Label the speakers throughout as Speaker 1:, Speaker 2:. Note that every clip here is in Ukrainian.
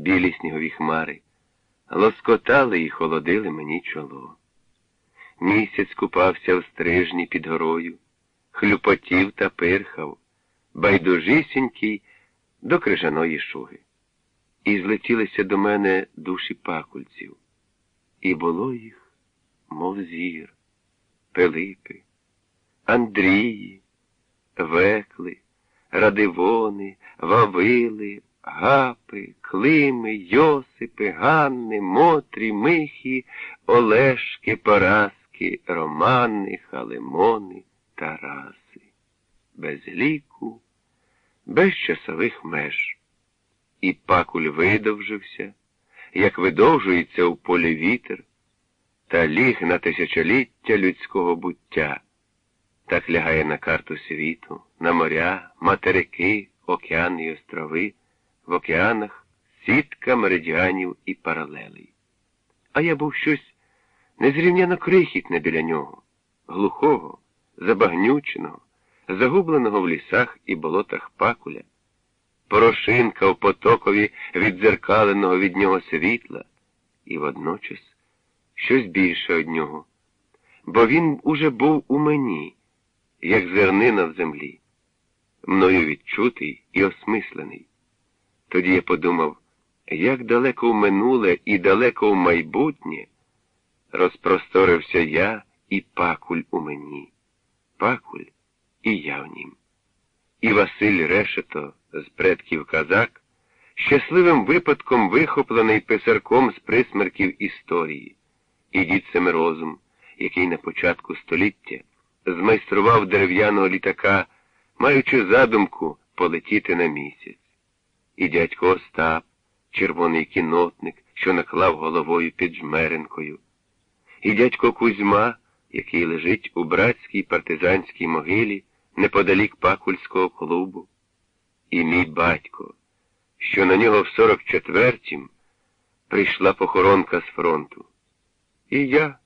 Speaker 1: білі снігові хмари, лоскотали і холодили мені чоло. Місяць купався в стрижні під горою, хлюпотів та пирхав, байдужісінький до крижаної шуги. І злетілися до мене душі пакульців. І було їх, мов зір, Пилипи, Андрії, Векли, Радивони, Вавили, Гапи, Клими, Йосипи, Ганни, Мотрі, Михі, Олешки, Параски, Романи, Халимони, Тараси. Без ліку, без часових меж. І пакуль видовжився, як видовжується у полі вітер, та ліг на тисячоліття людського буття. Так лягає на карту світу, на моря, материки, океани й острови, в океанах сітка меридіанів і паралелей. А я був щось незрівняно крихітне біля нього, глухого, забагнюченого, загубленого в лісах і болотах пакуля, порошинка в потокові віддзеркаленого від нього світла, і водночас щось більше од нього, бо він уже був у мені, як зернина в землі, мною відчутий і осмислений. Тоді я подумав, як далеко в минуле і далеко в майбутнє розпросторився я і пакуль у мені, пакуль і я в нім. І Василь Решето з предків казак, щасливим випадком вихоплений писарком з присмерків історії, і дід Семирозум, який на початку століття змайстрував дерев'яного літака, маючи задумку полетіти на місяць. І дядько Остап, червоний кінотник, що наклав головою під жмеренкою, і дядько Кузьма, який лежить у братській партизанській могилі неподалік Пакульського клубу, і мій батько, що на нього в 44-тім прийшла похоронка з фронту. І я,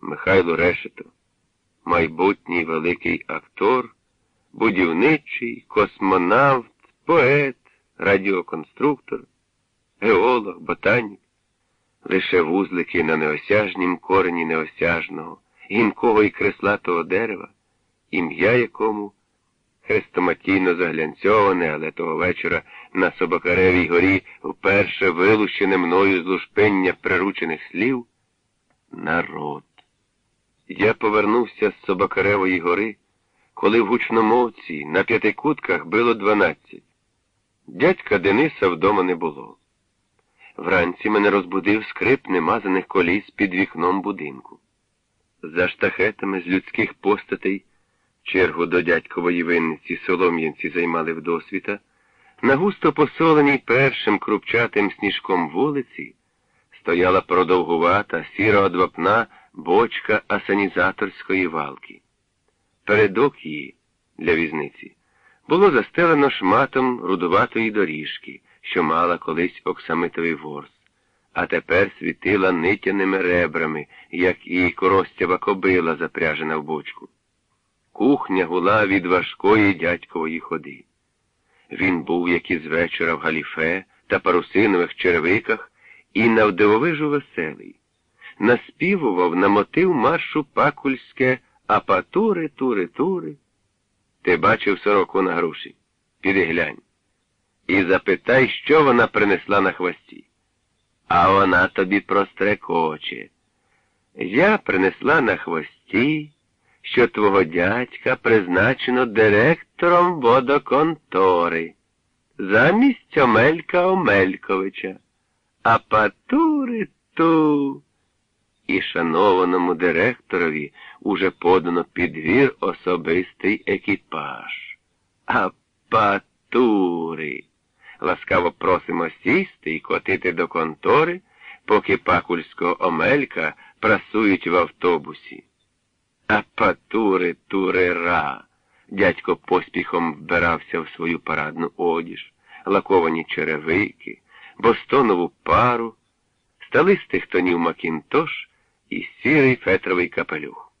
Speaker 1: Михайло Решето, майбутній великий актор, будівничий, космонавт, поет, радіоконструктор, геолог, ботанік, лише вузлики на неосяжнім корені неосяжного, гінкого і креслатого дерева, ім'я якому хрестоматійно заглянцьоване, але того вечора на Собакаревій горі вперше вилущене мною з лушпення приручених слів народ. Я повернувся з Собакаревої гори, коли в гучномовці на п'ятикутках било дванадцять. Дядька Дениса вдома не було. Вранці мене розбудив скрип немазаних коліс під вікном будинку. За штахетами з людських постатей чергу до дядькової винниці солом'янці займали вдосвіта, на густо посоленій першим крупчатим сніжком вулиці стояла продовгувата, сіра одвапна бочка асанізаторської валки. Передок її для візниці було застелено шматом рудуватої доріжки, що мала колись оксамитовий ворс, а тепер світила нитяними ребрами, як і коростява кобила, запряжена в бочку. Кухня гула від важкої дядькової ходи. Він був, як і з вечора в галіфе та парусинових черевиках, і навдивовижу веселий. Наспівував на мотив маршу пакульське апатури, тури, тури. Ти бачив сороку на груші? Піди глянь. І запитай, що вона принесла на хвості. А вона тобі прострекоче. Я принесла на хвості, що твого дядька призначено директором водоконтори, замість Омелька Омельковича. А патури ту. І шанованому директорові уже подано підвір особистий екіпаж. А патури. Ласкаво просимо сісти і котити до контори, поки пакульського омелька прасують в автобусі. А патури турера. Дядько поспіхом вбирався в свою парадну одіж, лаковані черевики, бостонову пару, сталистих тонів Макінтош і сірий фетровий капелюх.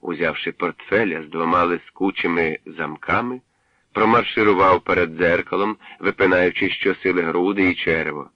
Speaker 1: Узявши портфеля з двома лискучими замками, промарширував перед дзеркалом, випинаючи щосили груди і черево.